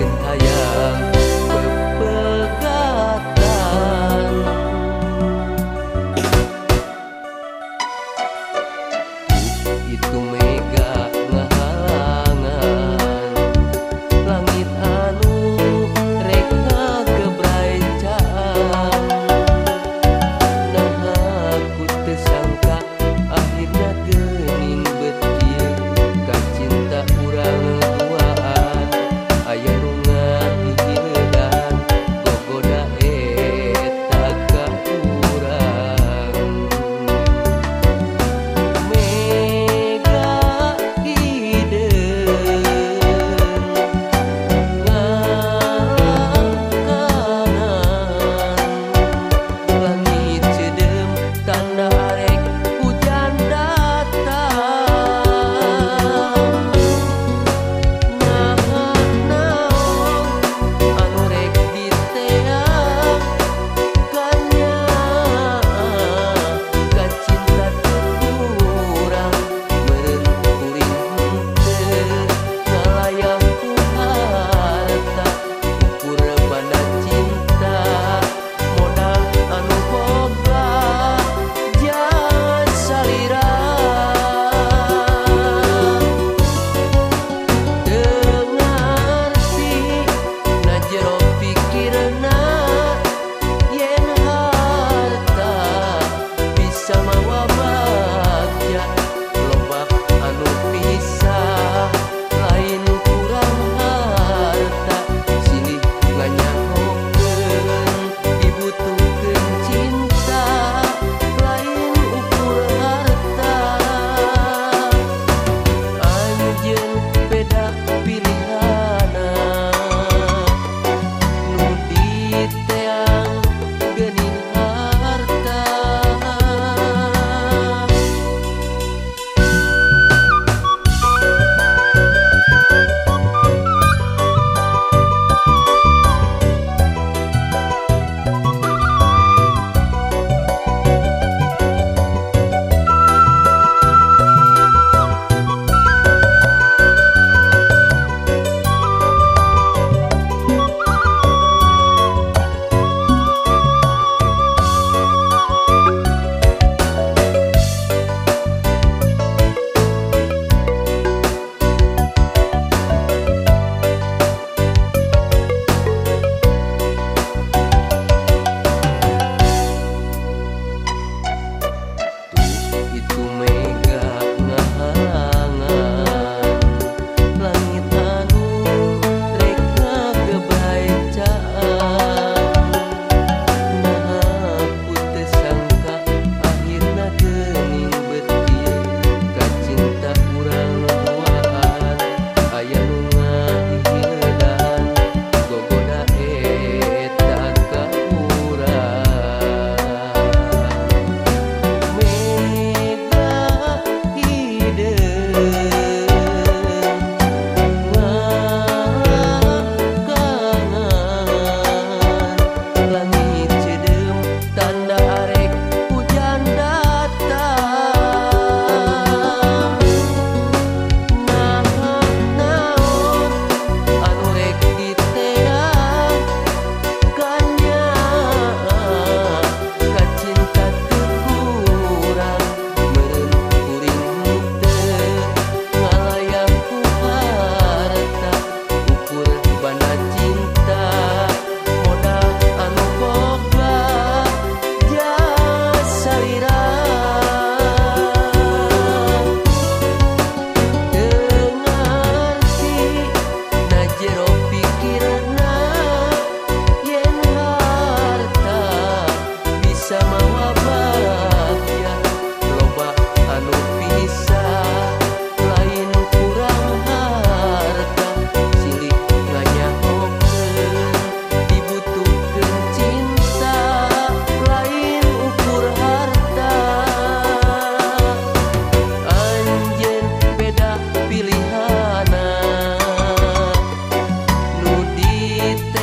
cinta yang berpegatan Itu mega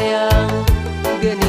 sayang geni